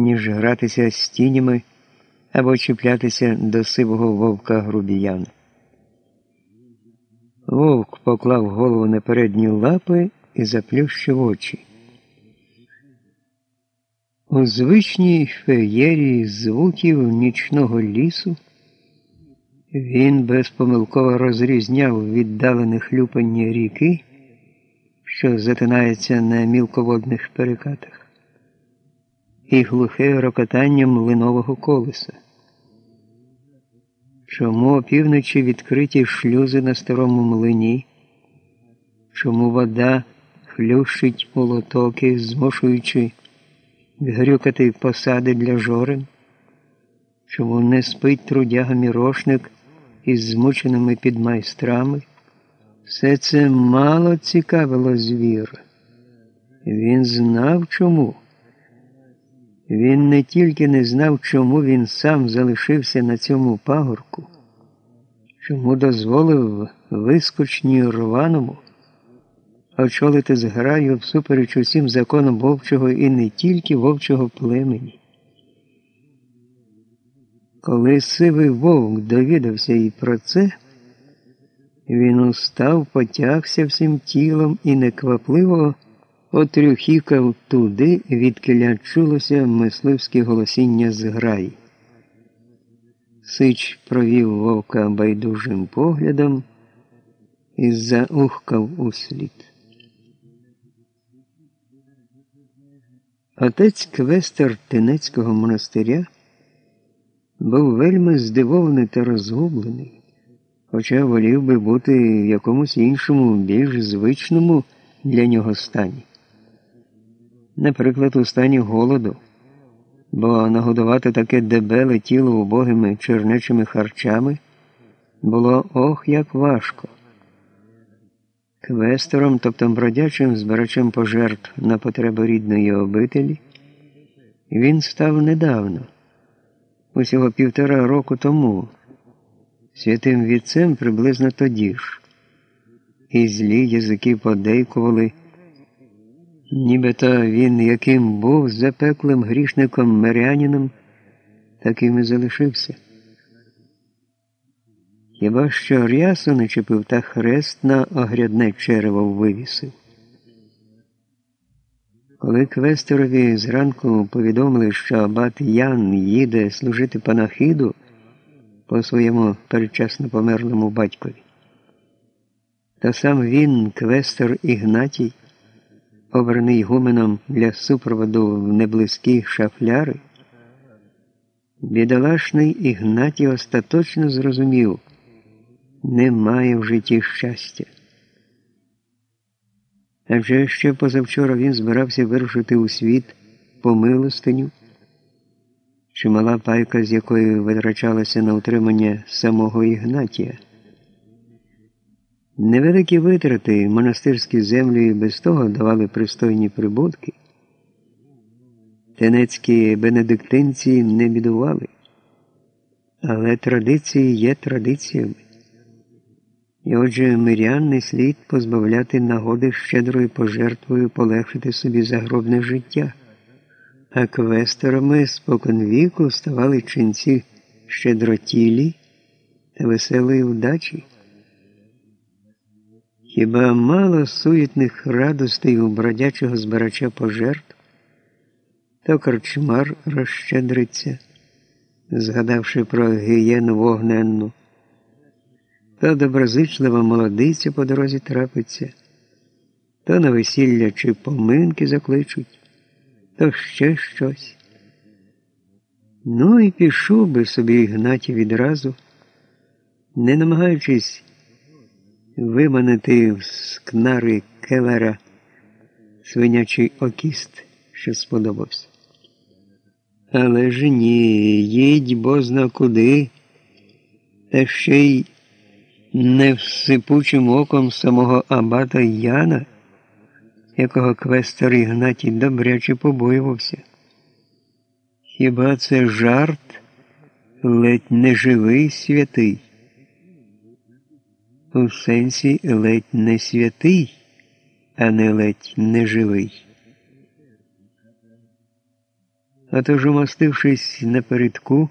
ніж гратися з тінями або чіплятися до сивого вовка грубіяна. Вовк поклав голову на передні лапи і заплющив очі. У звичній феєрії звуків нічного лісу він безпомилково розрізняв віддалене хлюпання ріки, що затинається на мілководних перекатах, і глухе рокотання млинового колеса. Чому опівночі відкриті шлюзи на старому млині? Чому вода хлющить у лотоки, змушуючи грюкати посади для жорен? Чому не спить трудяга мірошник із змученими підмайстрами? Все це мало цікавило звіра. Він знав чому. Він не тільки не знав, чому він сам залишився на цьому пагорку, чому дозволив вискочні рваному очолити зграю всупереч усім законам вовчого і не тільки вовчого племені. Коли сивий вовк довідався і про це, він устав, потягся всім тілом і неквапливо отрюхікав туди, відкиля чулося мисливське голосіння зграї. Сич провів вовка байдужим поглядом і заухкав услід. Отець квестер Тенецького монастиря був вельми здивований та розгублений, хоча волів би бути в якомусь іншому, більш звичному для нього стані. Наприклад, у стані голоду, бо нагодувати таке дебеле тіло убогими чернечими харчами було ох як важко. Квестором, тобто бродячим збирачем пожертв на потреби рідної обителі, він став недавно усього півтора року тому, святим вітцем приблизно тоді ж, і злі язики подейкували, нібито він, яким був запеклим грішником мирянином, таким і залишився. Хіба що рясу не чепив та хрест на огрядне черево вивісив. Коли Квестерові зранку повідомили, що абат Ян їде служити панахиду по своєму передчасно померлому батькові, та сам він, Квестер Ігнатій, обраний гуменом для супроводу в неблизькі шафляри, бідолашний Ігнатій остаточно зрозумів, немає в житті щастя. Адже ще позавчора він збирався вирушити у світ по милостиню, чимала пайка, з якої витрачалася на утримання самого Ігнатія. Невеликі витрати монастирські землі без того давали пристойні прибутки. Тенецькі бенедиктинці не бідували, але традиції є традиціями. І отже, мирян не слід позбавляти нагоди щедрою пожертвою полегшити собі загробне життя, а квестерами споконвіку ставали ченці щедротілі та веселої вдачі. Хіба мало суетних радостей у бродячого збирача пожертв, то корчмар розщедриться, згадавши про гієну вогненну то доброзичлива молодиця по дорозі трапиться, то на весілля чи поминки закличуть, то ще щось. Ну і пішов би собі Ігнатій відразу, не намагаючись виманити з кнари келера свинячий окіст, що сподобався. Але ж ні, їдь бозна куди, та ще й не всипучим оком самого абата Яна, якого квестер Ігнатій добряче побоювався. Хіба це жарт ледь не живий святий? У сенсі ледь не святий, а не ледь не живий. А тож, умастившись напередку,